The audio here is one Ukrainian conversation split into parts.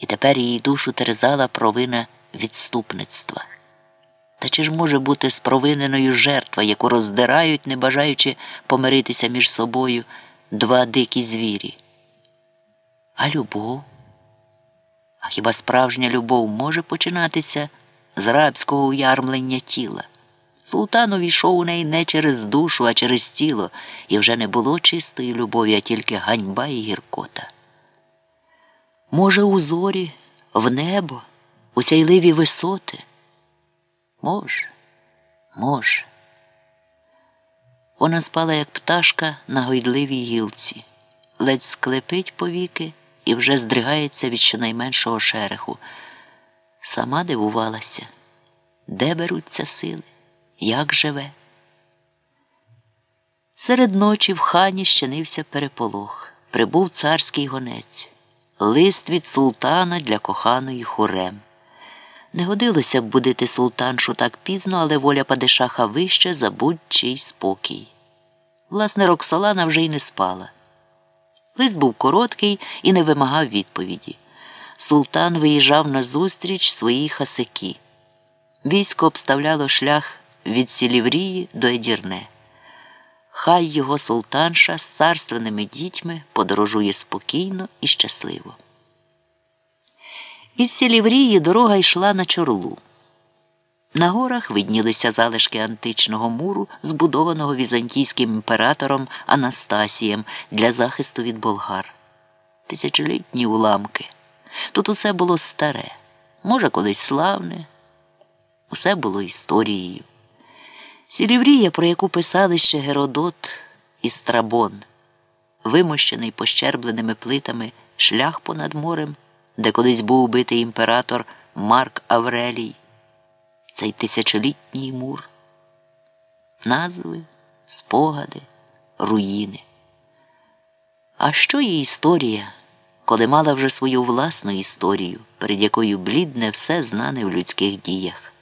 і тепер її душу терзала провина відступництва. Та чи ж може бути спровиненою жертва, яку роздирають, не бажаючи помиритися між собою два дикі звірі? А любов? А хіба справжня любов може починатися з рабського уярмлення тіла? Султан увійшов у неї не через душу, а через тіло, і вже не було чистої любові, а тільки ганьба і гіркота. Може, у зорі, в небо, у сяйливі висоти? Може, може. Вона спала, як пташка на гойдливій гілці, ледь склепить повіки і вже здригається від щонайменшого шереху. Сама дивувалася, де беруться сили, як живе. Серед ночі в хані щинився переполох. Прибув царський гонець, лист від султана для коханої хурем. Не годилося б будити султаншу так пізно, але воля падишаха вища за будь-чий спокій. Власне, Роксолана вже й не спала. Лист був короткий і не вимагав відповіді. Султан виїжджав на зустріч своїй хасики. Військо обставляло шлях від Сіліврії до Едірне. Хай його султанша з царственними дітьми подорожує спокійно і щасливо. Із Сіліврії дорога йшла на чорлу. На горах виднілися залишки античного муру, збудованого візантійським імператором Анастасієм для захисту від болгар. Тисячолітні уламки. Тут усе було старе, може, колись славне, усе було історією. Сіліврія, про яку писали ще Геродот і Страбон, вимощений пощербленими плитами шлях понад морем, де колись був убитий імператор Марк Аврелій, цей тисячолітній мур, назви, спогади, руїни. А що є історія, коли мала вже свою власну історію, перед якою блідне все знане в людських діях?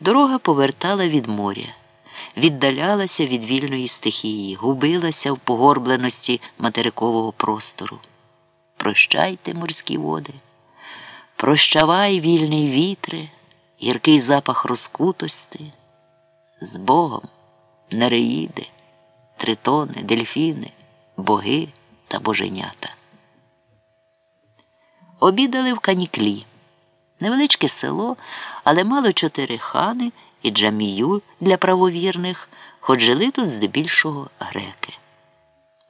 Дорога повертала від моря, віддалялася від вільної стихії, губилася в погорбленості материкового простору. Прощайте, морські води, прощавай вільний вітре, гіркий запах розкутости, з Богом, нереїди, тритони, дельфіни, боги та боженята. Обідали в каніклі. Невеличке село, але мало чотири хани і джамію для правовірних, хоч жили тут здебільшого греки.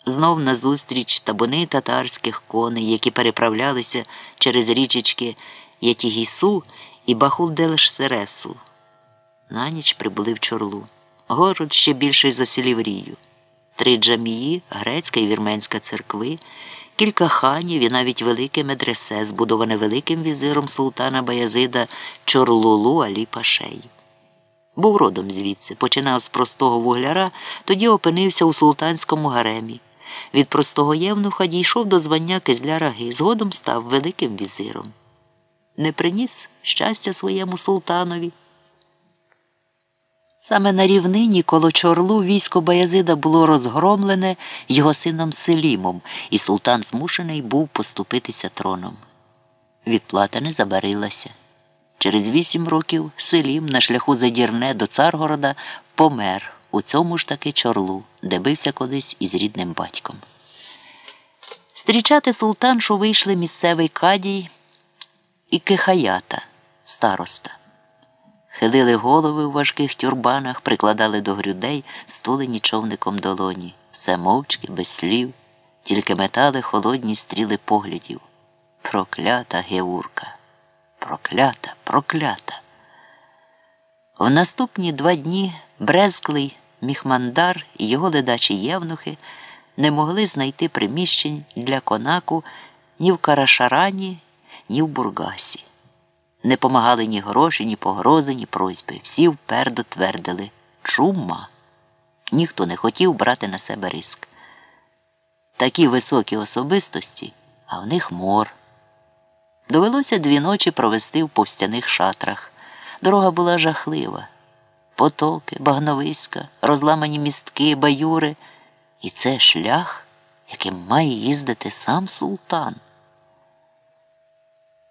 Знов назустріч табуни татарських коней, які переправлялися через річечки Ятігісу і Бахулделш-Сересу. На ніч прибули в чорлу. Город ще більший за Сіліврію. Три джамії, грецька і вірменська церкви кілька ханів і навіть велике медресе, збудоване великим візиром султана Баязида Чорлулу Алі Пашей. Був родом звідси, починав з простого вугляра, тоді опинився у султанському гаремі. Від простого євнуха дійшов до звання кизля Ги, згодом став великим візиром. Не приніс щастя своєму султанові. Саме на рівнині коло чорлу військо Баязида було розгромлене його сином Селімом, і султан змушений був поступитися троном. Відплата не забарилася. Через вісім років Селім на шляху задірне до Царгорода помер у цьому ж таки чорлу, де бився колись із рідним батьком. Стрічати султаншу вийшли місцевий кадій і кихаята, староста хилили голови в важких тюрбанах, прикладали до грудей стулені човником долоні, все мовчки, без слів, тільки метали холодні стріли поглядів. Проклята Геурка, проклята, проклята. В наступні два дні брезклий міхмандар і його ледачі євнухи не могли знайти приміщень для конаку ні в Карашарані, ні в Бургасі. Не помагали ні гроші, ні погрози, ні просьби. Всі вперто твердили чума. Ніхто не хотів брати на себе риск. Такі високі особистості, а в них мор. Довелося дві ночі провести в повстяних шатрах. Дорога була жахлива. Потоки, багновиська, розламані містки, баюри. І це шлях, яким має їздити сам султан.